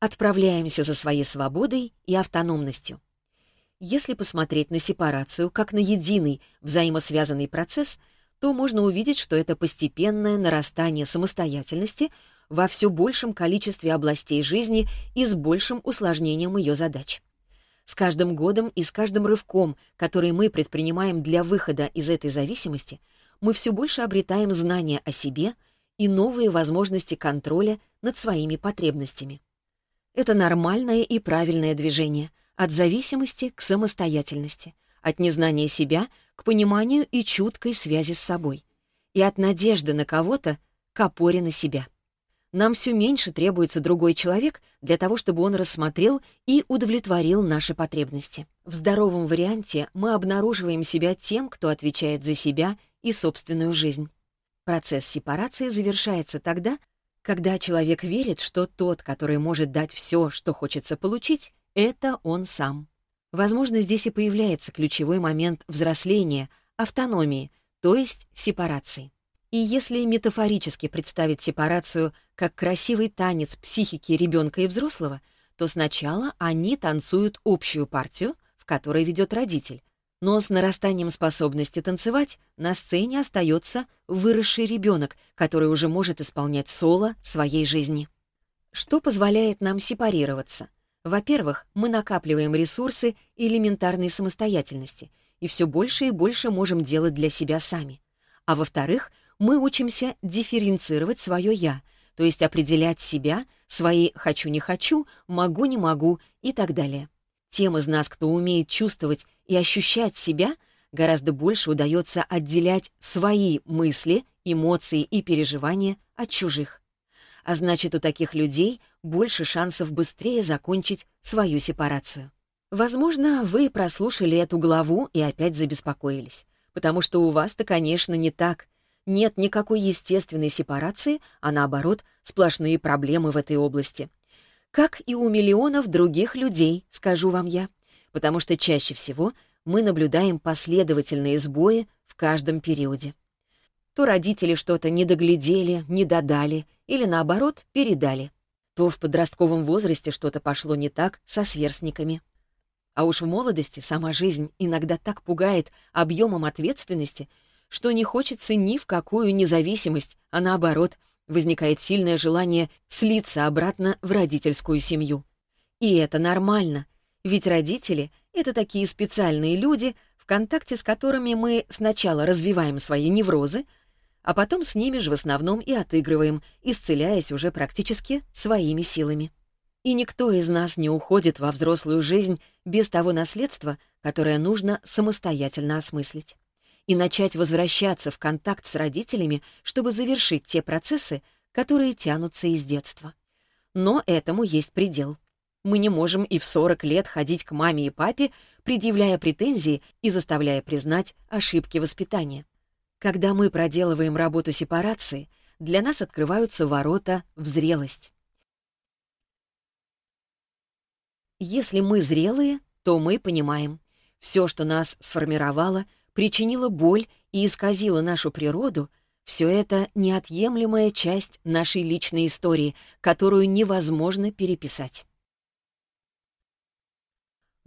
отправляемся за своей свободой и автономностью. Если посмотреть на сепарацию как на единый взаимосвязанный процесс, то можно увидеть, что это постепенное нарастание самостоятельности во все большем количестве областей жизни и с большим усложнением ее задач. С каждым годом и с каждым рывком, который мы предпринимаем для выхода из этой зависимости, мы все больше обретаем знания о себе и новые возможности контроля над своими потребностями. Это нормальное и правильное движение от зависимости к самостоятельности, от незнания себя к пониманию и чуткой связи с собой, и от надежды на кого-то к опоре на себя. Нам все меньше требуется другой человек для того, чтобы он рассмотрел и удовлетворил наши потребности. В здоровом варианте мы обнаруживаем себя тем, кто отвечает за себя и собственную жизнь. Процесс сепарации завершается тогда, когда человек верит, что тот, который может дать все, что хочется получить, это он сам. Возможно, здесь и появляется ключевой момент взросления, автономии, то есть сепарации. И если метафорически представить сепарацию как красивый танец психики ребенка и взрослого, то сначала они танцуют общую партию, в которой ведет родитель, но с нарастанием способности танцевать на сцене остается выросший ребенок, который уже может исполнять соло своей жизни. Что позволяет нам сепарироваться? Во-первых, мы накапливаем ресурсы элементарной самостоятельности и все больше и больше можем делать для себя сами. А во-вторых, мы учимся дифференцировать свое «я», то есть определять себя, свои «хочу-не хочу», «могу-не могу» и так далее. Тем из нас, кто умеет чувствовать и ощущать себя, гораздо больше удается отделять свои мысли, эмоции и переживания от чужих. А значит, у таких людей больше шансов быстрее закончить свою сепарацию. Возможно, вы прослушали эту главу и опять забеспокоились, потому что у вас-то, конечно, не так. Нет никакой естественной сепарации, а наоборот, сплошные проблемы в этой области. Как и у миллионов других людей, скажу вам я потому что чаще всего мы наблюдаем последовательные сбои в каждом периоде. То родители что-то не доглядели, не додали или, наоборот, передали. То в подростковом возрасте что-то пошло не так со сверстниками. А уж в молодости сама жизнь иногда так пугает объемом ответственности, что не хочется ни в какую независимость, а наоборот, возникает сильное желание слиться обратно в родительскую семью. И это нормально — ведь родители — это такие специальные люди, в контакте с которыми мы сначала развиваем свои неврозы, а потом с ними же в основном и отыгрываем, исцеляясь уже практически своими силами. И никто из нас не уходит во взрослую жизнь без того наследства, которое нужно самостоятельно осмыслить и начать возвращаться в контакт с родителями, чтобы завершить те процессы, которые тянутся из детства. Но этому есть предел. Мы не можем и в 40 лет ходить к маме и папе, предъявляя претензии и заставляя признать ошибки воспитания. Когда мы проделываем работу сепарации, для нас открываются ворота в зрелость. Если мы зрелые, то мы понимаем, все, что нас сформировало, причинила боль и исказила нашу природу,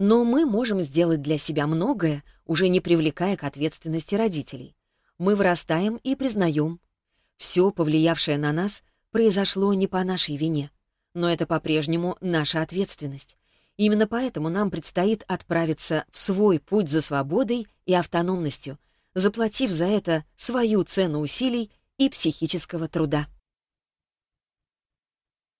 все это неотъемлемая часть нашей личной истории, которую невозможно переписать. Но мы можем сделать для себя многое, уже не привлекая к ответственности родителей. Мы вырастаем и признаем. Все, повлиявшее на нас, произошло не по нашей вине. Но это по-прежнему наша ответственность. Именно поэтому нам предстоит отправиться в свой путь за свободой и автономностью, заплатив за это свою цену усилий и психического труда.